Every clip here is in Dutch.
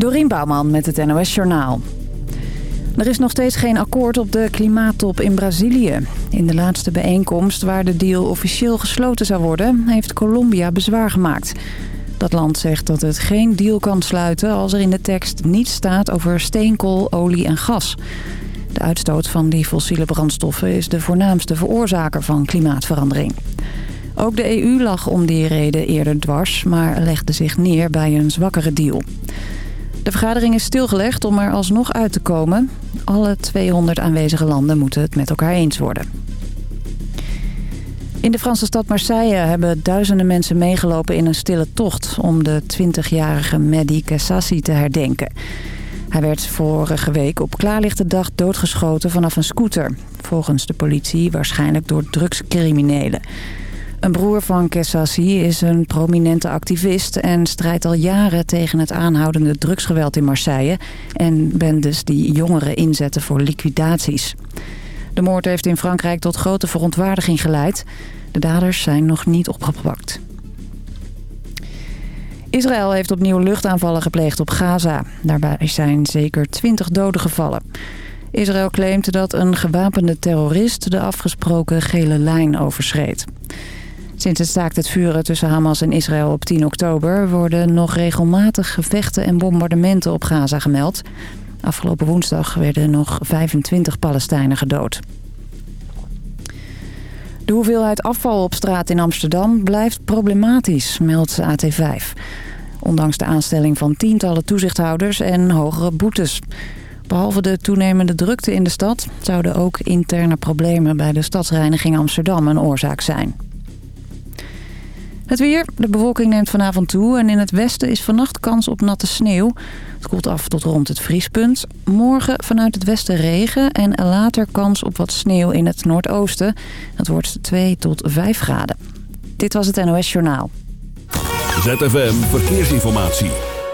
Dorien Bouwman met het NOS Journaal. Er is nog steeds geen akkoord op de klimaattop in Brazilië. In de laatste bijeenkomst waar de deal officieel gesloten zou worden... heeft Colombia bezwaar gemaakt. Dat land zegt dat het geen deal kan sluiten... als er in de tekst niets staat over steenkool, olie en gas. De uitstoot van die fossiele brandstoffen is de voornaamste veroorzaker van klimaatverandering. Ook de EU lag om die reden eerder dwars, maar legde zich neer bij een zwakkere deal. De vergadering is stilgelegd om er alsnog uit te komen. Alle 200 aanwezige landen moeten het met elkaar eens worden. In de Franse stad Marseille hebben duizenden mensen meegelopen in een stille tocht... om de 20-jarige Mehdi Kessassi te herdenken. Hij werd vorige week op klaarlichte dag doodgeschoten vanaf een scooter. Volgens de politie waarschijnlijk door drugscriminelen. Een broer van Kessassi is een prominente activist... en strijdt al jaren tegen het aanhoudende drugsgeweld in Marseille... en bendes die jongeren inzetten voor liquidaties. De moord heeft in Frankrijk tot grote verontwaardiging geleid. De daders zijn nog niet opgepakt. Israël heeft opnieuw luchtaanvallen gepleegd op Gaza. Daarbij zijn zeker 20 doden gevallen. Israël claimt dat een gewapende terrorist de afgesproken gele lijn overschreed. Sinds het staakt het vuren tussen Hamas en Israël op 10 oktober... worden nog regelmatig gevechten en bombardementen op Gaza gemeld. Afgelopen woensdag werden nog 25 Palestijnen gedood. De hoeveelheid afval op straat in Amsterdam blijft problematisch, meldt AT5. Ondanks de aanstelling van tientallen toezichthouders en hogere boetes. Behalve de toenemende drukte in de stad... zouden ook interne problemen bij de stadsreiniging Amsterdam een oorzaak zijn. Het weer. De bewolking neemt vanavond toe en in het westen is vannacht kans op natte sneeuw. Het koelt af tot rond het vriespunt. Morgen vanuit het westen regen en later kans op wat sneeuw in het noordoosten. Het wordt 2 tot 5 graden. Dit was het NOS Journaal. ZFM Verkeersinformatie.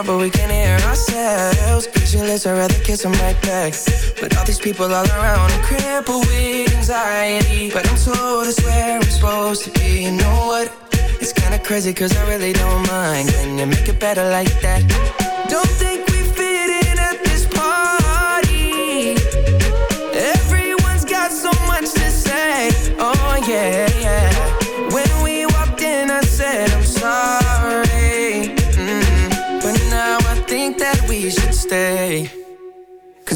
talk but we can't hear ourselves. Pictureless, I'd rather kiss them right back. But all these people all around I'm crippled with anxiety. But I'm told it's where I'm supposed to be. You know what? It's kinda crazy cause I really don't mind. Can you make it better like that? Don't think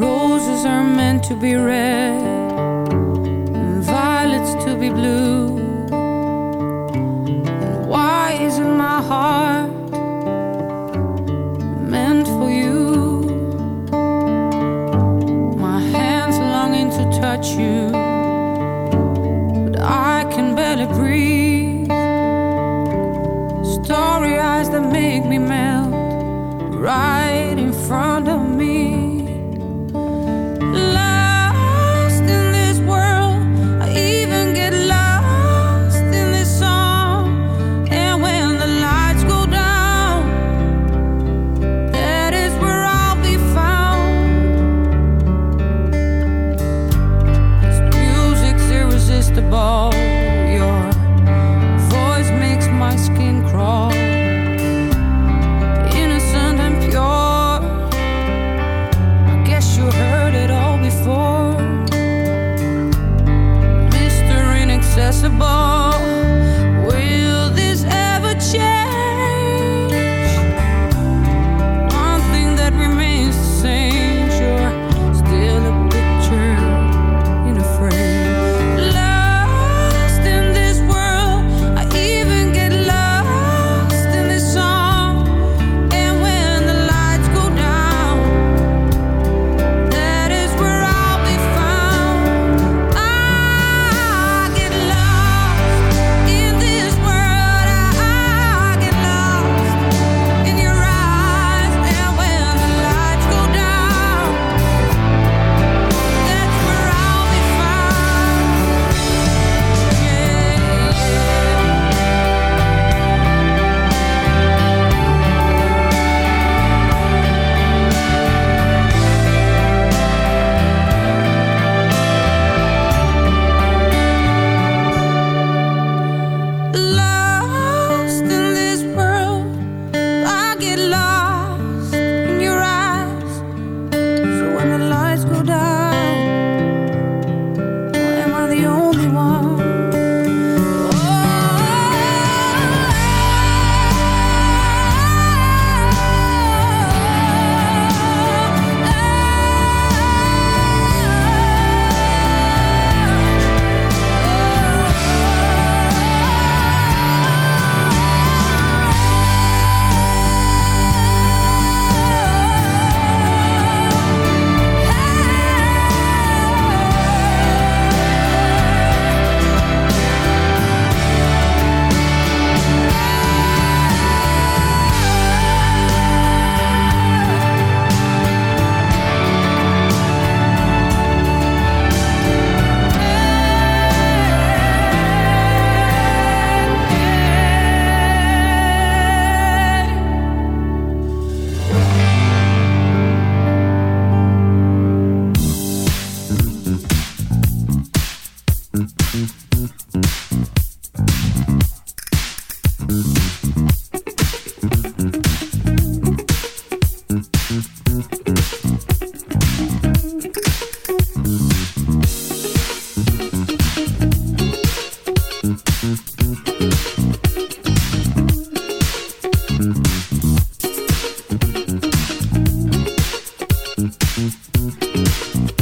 Roses are meant to be red, and violets to be blue. Thank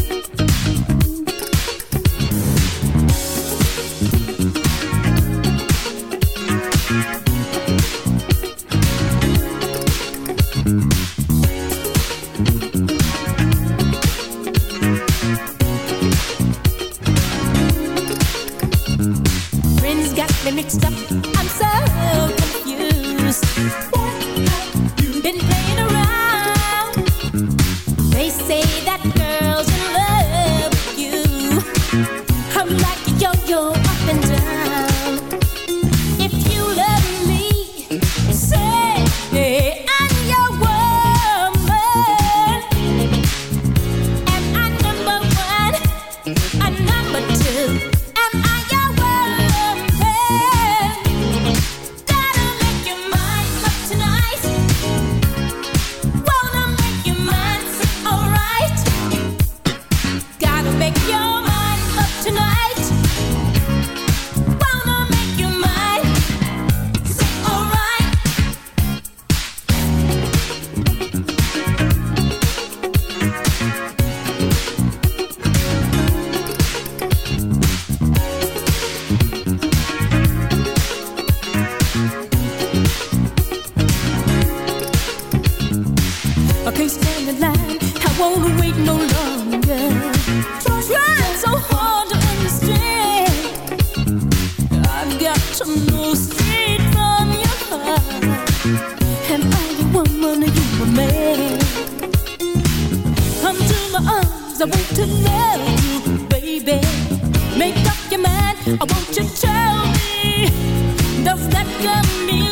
of me.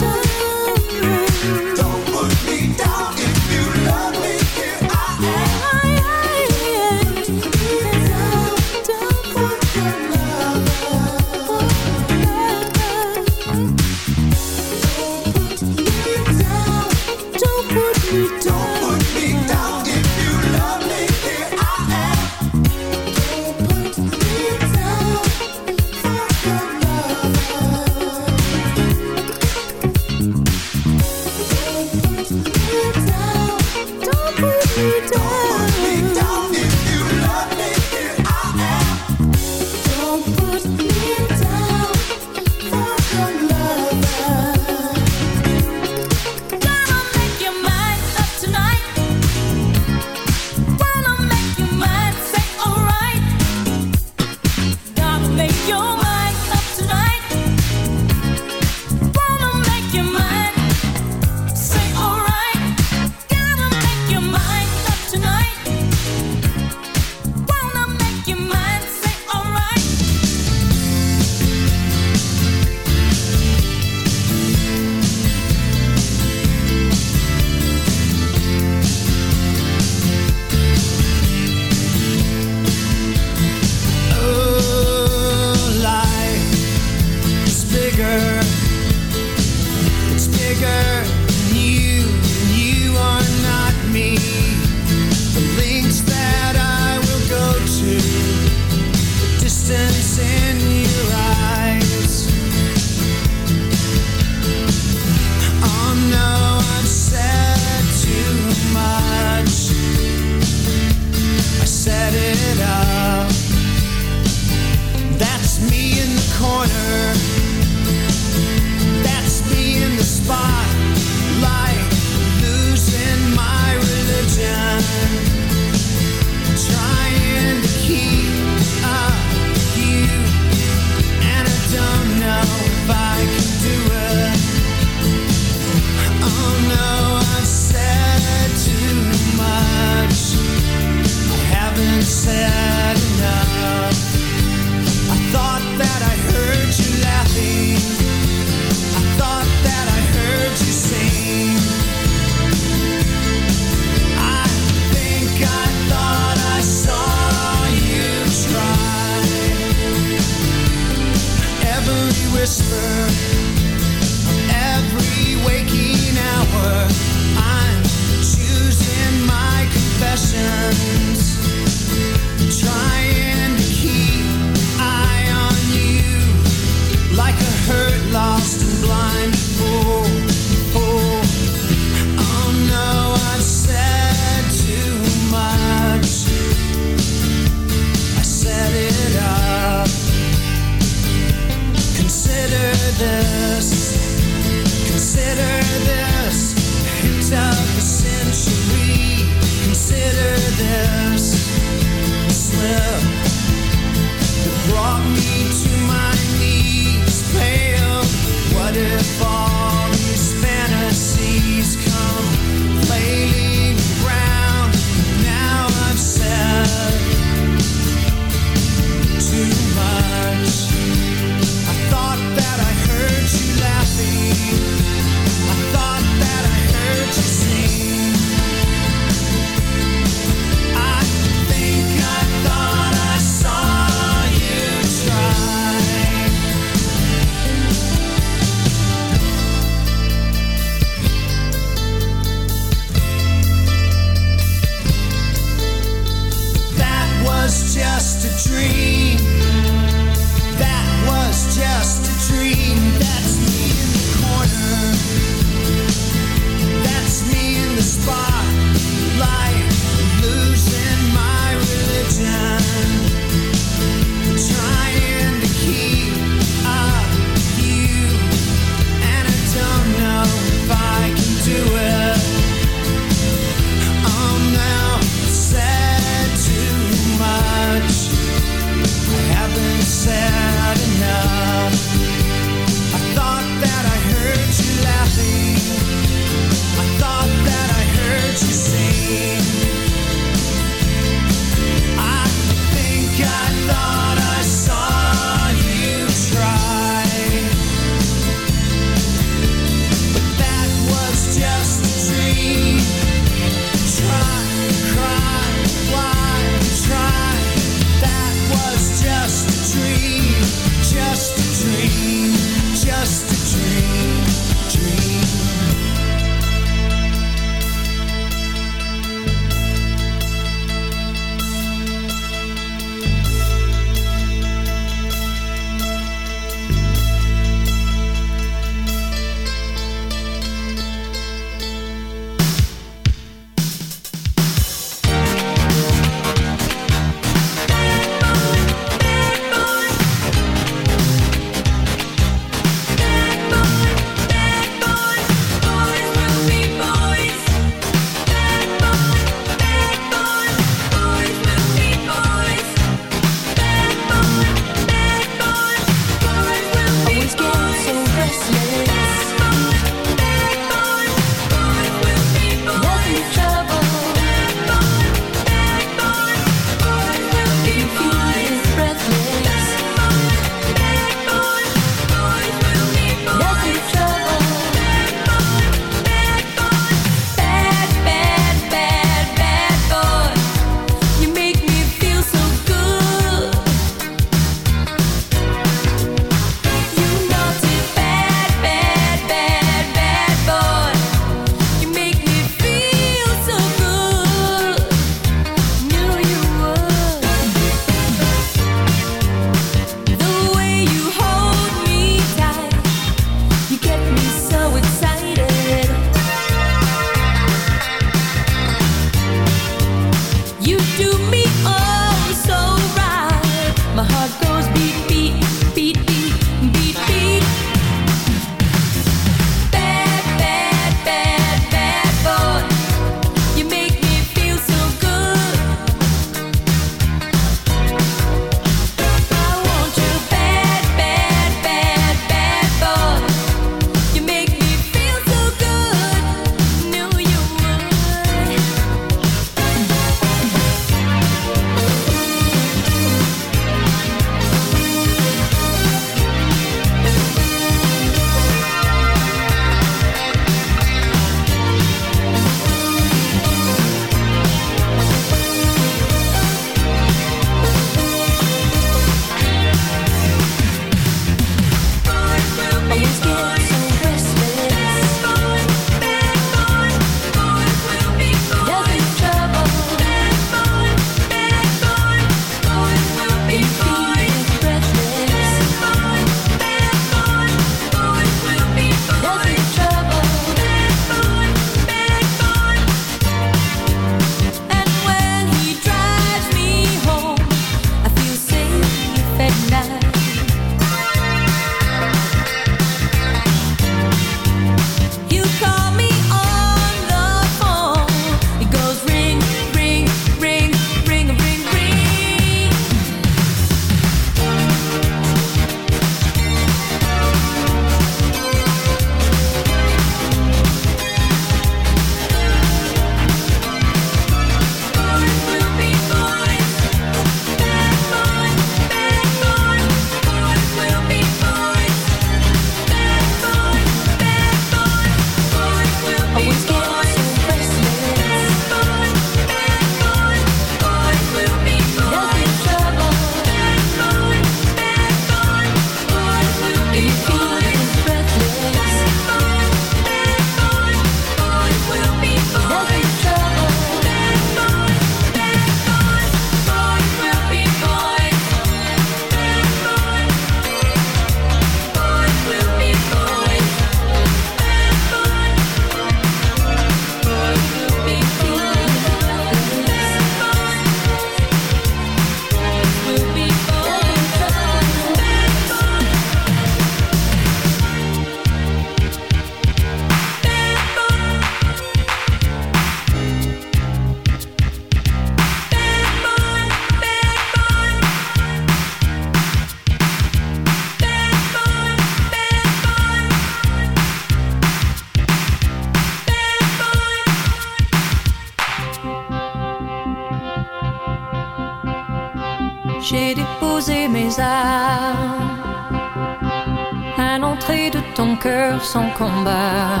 sans combat.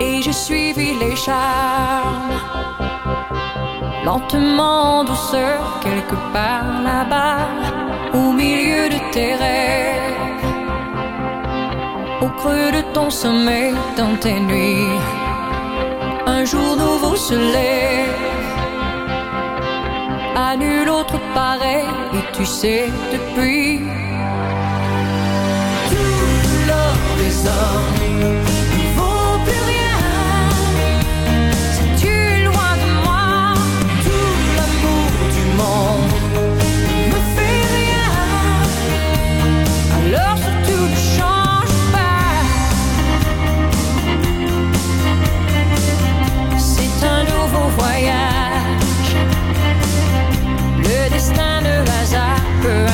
Et j'ai suivi les charmes. Lentement, en quelque part là-bas, au milieu de tes rêves. Au creux de ton sommeil, dans tes nuits, un jour nouveau se lève. À nul autre pareil, et tu sais depuis Ne vaut plus rien. Sais-tu loin de moi? Tout l'amour du monde ne me fait rien. Alors que tout ne change pas. C'est un nouveau voyage. Le destin ne reste pas.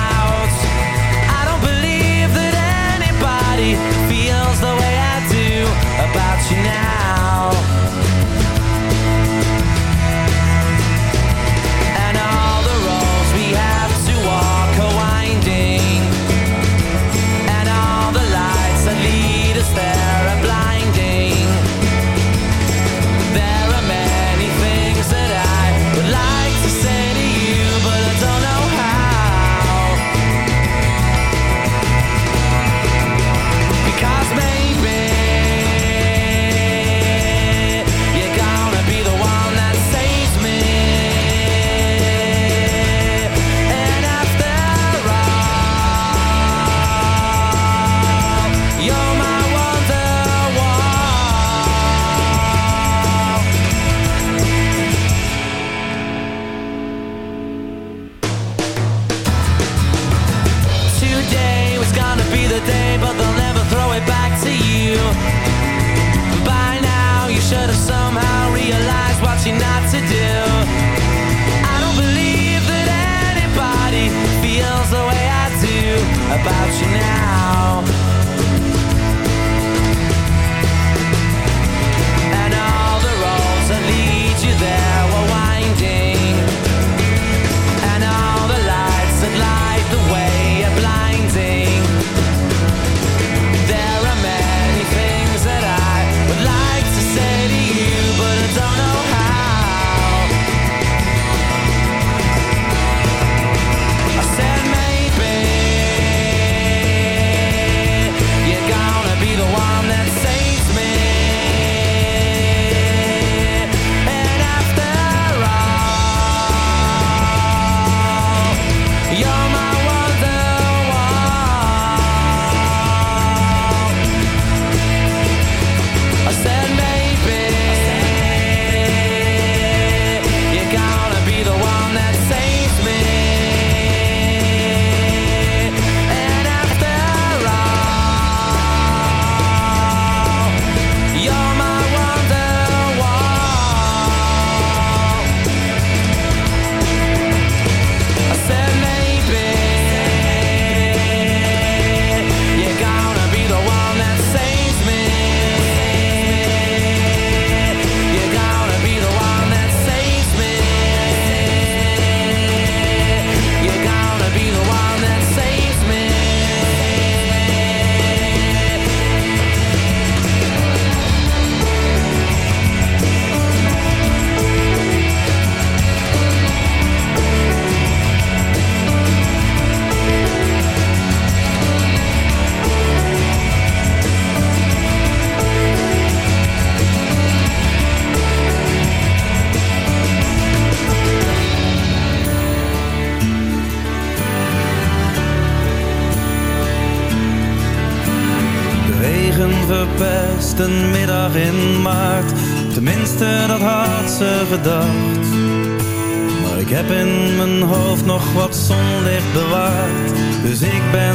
about you.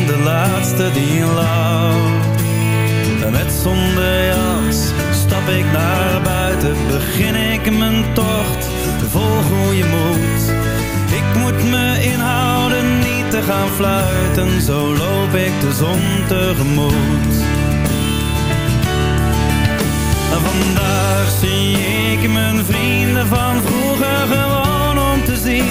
De laatste die lacht. En met zonder jas stap ik naar buiten, begin ik mijn tocht. Vol goede moed. Ik moet me inhouden, niet te gaan fluiten. Zo loop ik de zon tegemoet. Vandaag zie ik mijn vrienden van vroeger gewoon om te zien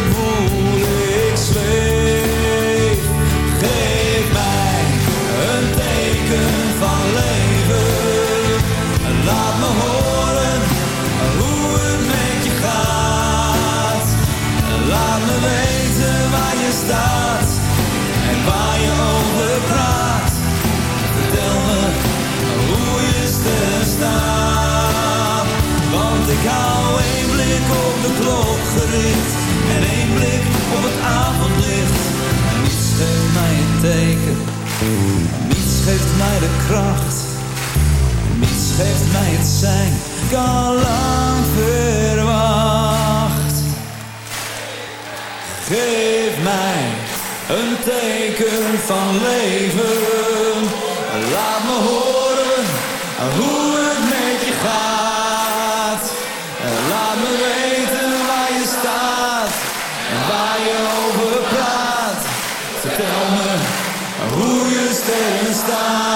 Geef mij een teken van leven, laat me horen hoe het met je gaat. Laat me weten waar je staat en waar je over praat. Vertel me hoe je sterren staan. Want ik hou één blik op de klok gericht. En teken. Niets geeft mij de kracht, niets geeft mij het zijn. Ik al lang verwacht. Geef mij een teken van leven. Laat me horen hoe het met je gaat. Gaza.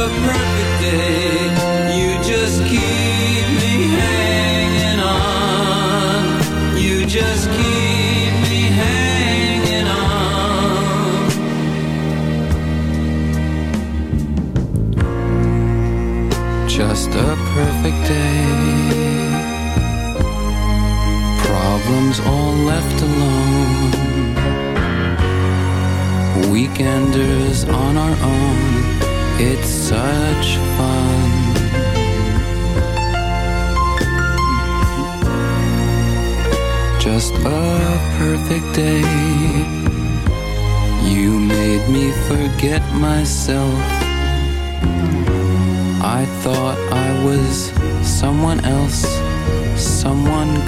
the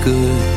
歌。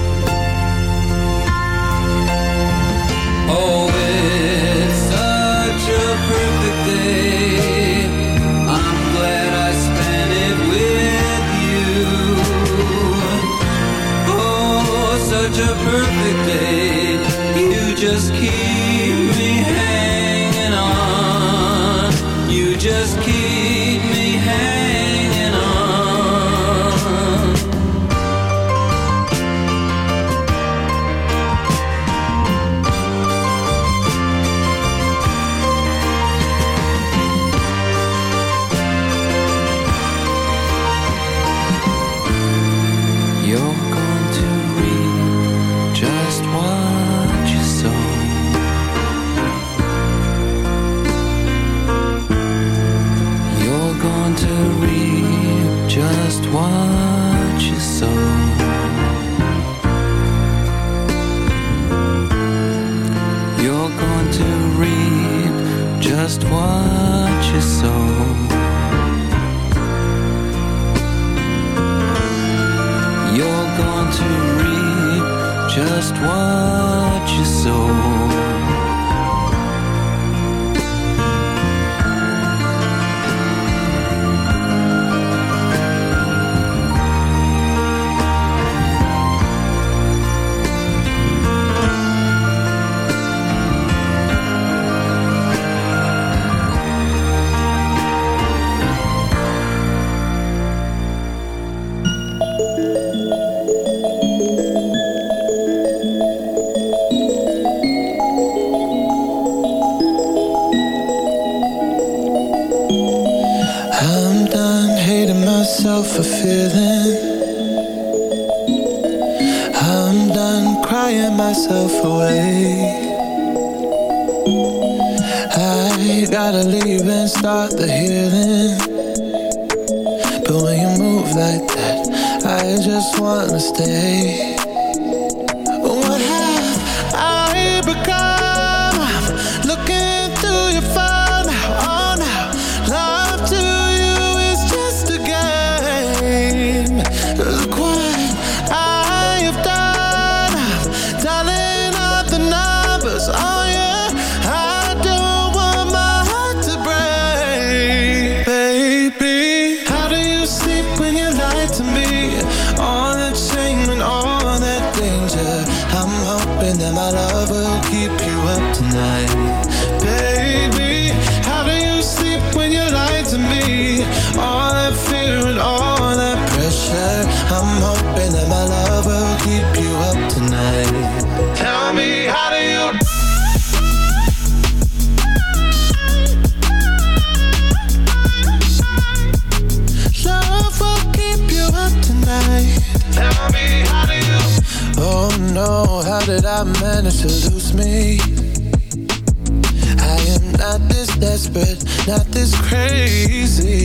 seduce me. I am not this desperate, not this crazy.